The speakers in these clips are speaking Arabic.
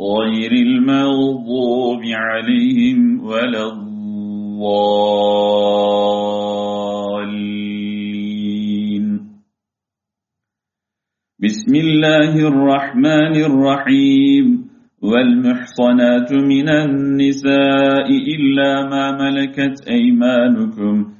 غير المغضوب عليهم ولا الضالين. بسم الله الرحمن الرحيم. والمحصنات من النساء إلا ما ملكت أيمانكم.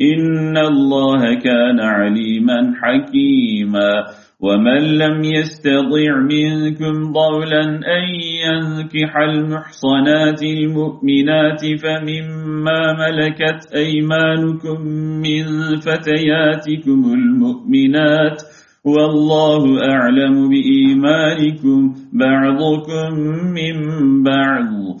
إن الله كان عليما حكيما ومن لم يستطع منكم ضولا أن ينكح المحصنات المؤمنات فمما ملكت أيمانكم من فتياتكم المؤمنات والله أعلم بإيمانكم بعضكم من بعض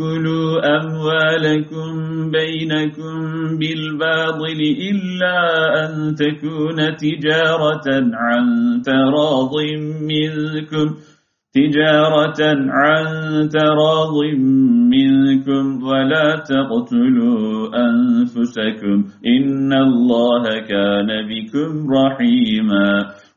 تأكلوا أموالكم بينكم بالباطل إلا أن تكون تجارة عن تراض منكم تجارة عن تراض منكم. ولا تقتلوا أنفسكم إن الله كان بكم رحيما.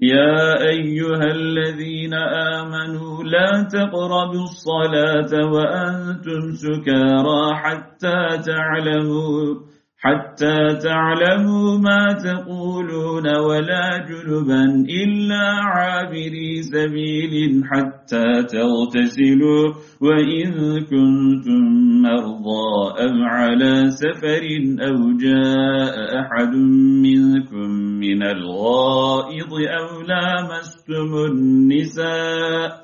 يا أيها الذين آمنوا لا تقربوا الصلاة وأنتم سكارى حتى تعلموا حتى تعلموا ما تقولون ولا جنبا إلا عابري سبيل حتى تغتسلوا وإن كنتم مرضى أم على سفر أو جاء أحد منكم من الغائض أو لامستم النساء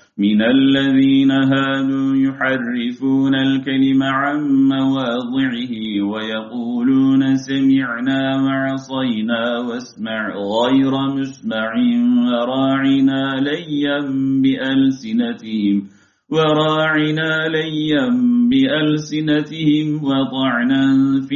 من الذين هادوا يحرفون الكلم عن مواضعه ويقولون سمعنا وعصينا واسمع غير مسمع وراعنا ليا بألسنتهم وراعنا ليا بألسنتهم وطعنا في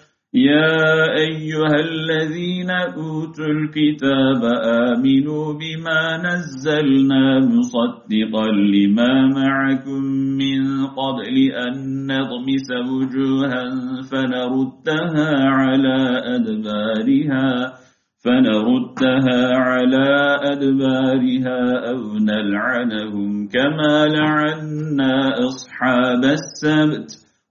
يا أيها الذين أوتوا الكتاب آمنوا بما نزلنا مصدقا لما معكم من قبل أن نطمس وجوها فنردها على أدبارها فنردها على أدبارها أو نلعنهم كما لعنا أصحاب السبت.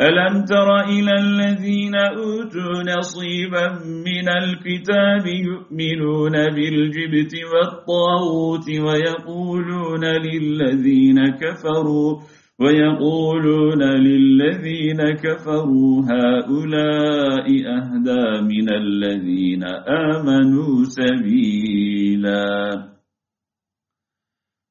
ألم تر إلى الذين أوتوا نصيبا من الكتاب يؤمنون بالجبت والطاغوت ويقولون للذين كفروا ويقولون للذين كفروا هؤلاء أهدى من الذين آمنوا سبيلا.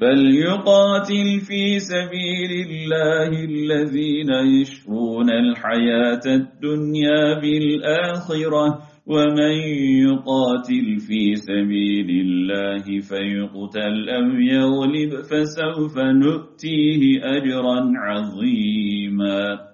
فليقاتل في سبيل الله الذين يشرون الحياة الدنيا بالآخرة ومن يقاتل في سبيل الله فيقتل أو يغلب فسوف نؤتيه أجرا عظيما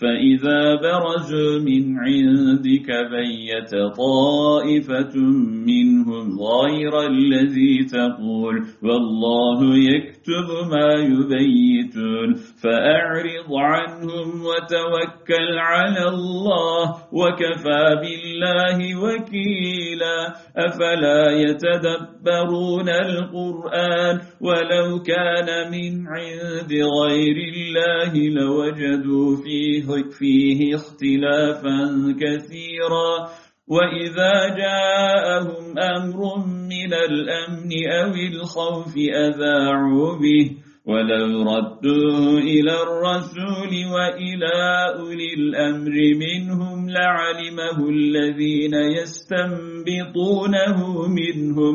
فإذا برزوا من عندك بيت طائفة منهم غير الذي تقول والله يكتب ما يبيتون فأعرض عنهم وتوكل على الله وكفى بالله وكيلا أفلا يتدبرون القرآن ولو كان من عند غير الله لوجدوا فيه فيه اختلافا كثيرا. وإذا جاءهم أمر من الأمن أو الخوف أذاعوا به. ولو ردوه إلى الرسول وإلى أولي الأمر منهم لعلمه الذين يستنبطونه منهم.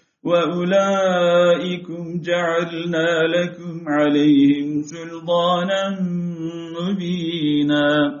وأولئكم جعلنا لكم عليهم سلطانا مبينا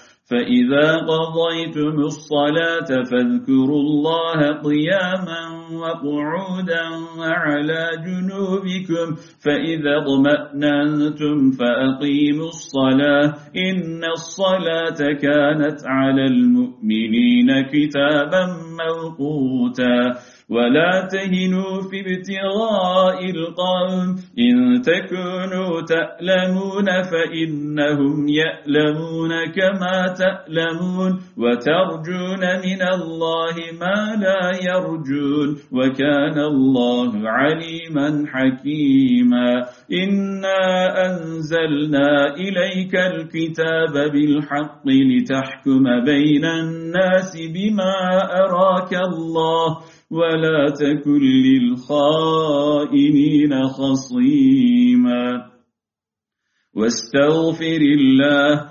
فإذا قضيتم الصلاة فاذكروا الله قياما وقعودا وعلى جنوبكم فإذا اضمأننتم فأقيموا الصلاة. إن الصلاة كانت على المؤمنين كتابا موقوتا. ولا تهنوا في ابتغاء القوم إن تكونوا تألمون فإنهم يألمون كما تألمون. وترجون من الله ما لا يرجون. وكان الله عليما حكيما. إنا أنزلنا إليك الكتاب بالحق لتحكم بين الناس بما أراك الله. ولا تكن للخائنين خصيما واستغفر الله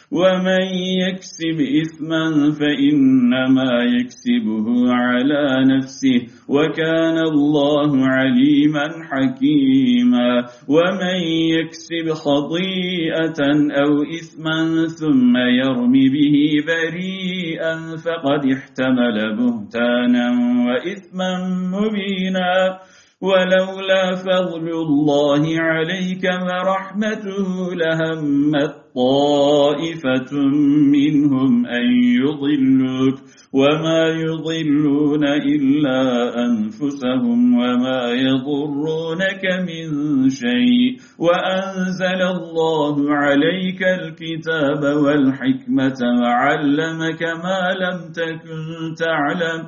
ومن يكسب إثما فإنما يكسبه على نفسه وكان الله عليما حكيما ومن يكسب خطيئة أو إثما ثم يرمي به بريئا فقد احتمل بهتانا وإثما مبينا ولولا فضل الله عليك ورحمته لهمت طائفة منهم أن يضلوك وما يضلون إلا أنفسهم وما يضرونك من شيء وأنزل الله عليك الكتاب والحكمة وعلمك ما لم تكن تعلم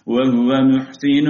وهو محسن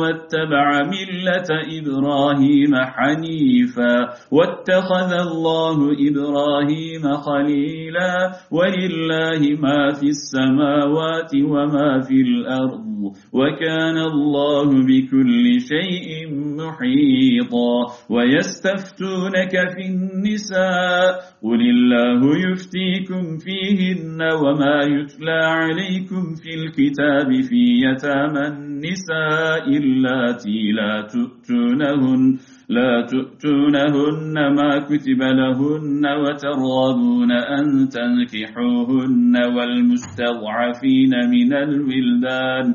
واتبع ملة إبراهيم حنيفا واتخذ الله إبراهيم خليلا ولله ما في السماوات وما في الأرض وكان الله بكل شيء محيطا ويستفتونك في النساء قل الله يفتيكم فيهن وما يتلى عليكم في الكتاب في يتامى النساء اللاتي لا تؤتونهن لا تؤتونهن ما كتب لهن وترغبون أن تنكحوهن والمستضعفين من الولدان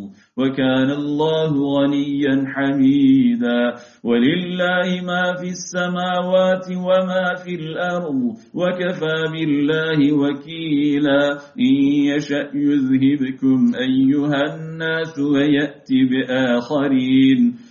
وكان الله غنيا حميدا. ولله ما في السماوات وما في الأرض وكفى بالله وكيلا. إن يشأ يذهبكم أيها الناس ويأتي بآخرين.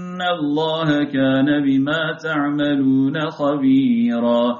الله كان بما تعملون خبيرا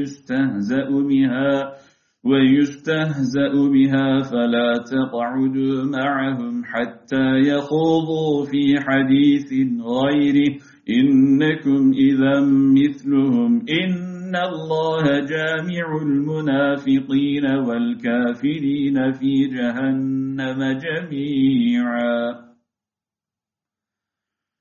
ويستهزأ بها ويستهزأ بها فلا تقعدوا معهم حتى يخوضوا في حديث غيره. إنكم إذا مثلهم إن الله جامع المنافقين والكافرين في جهنم جميعا.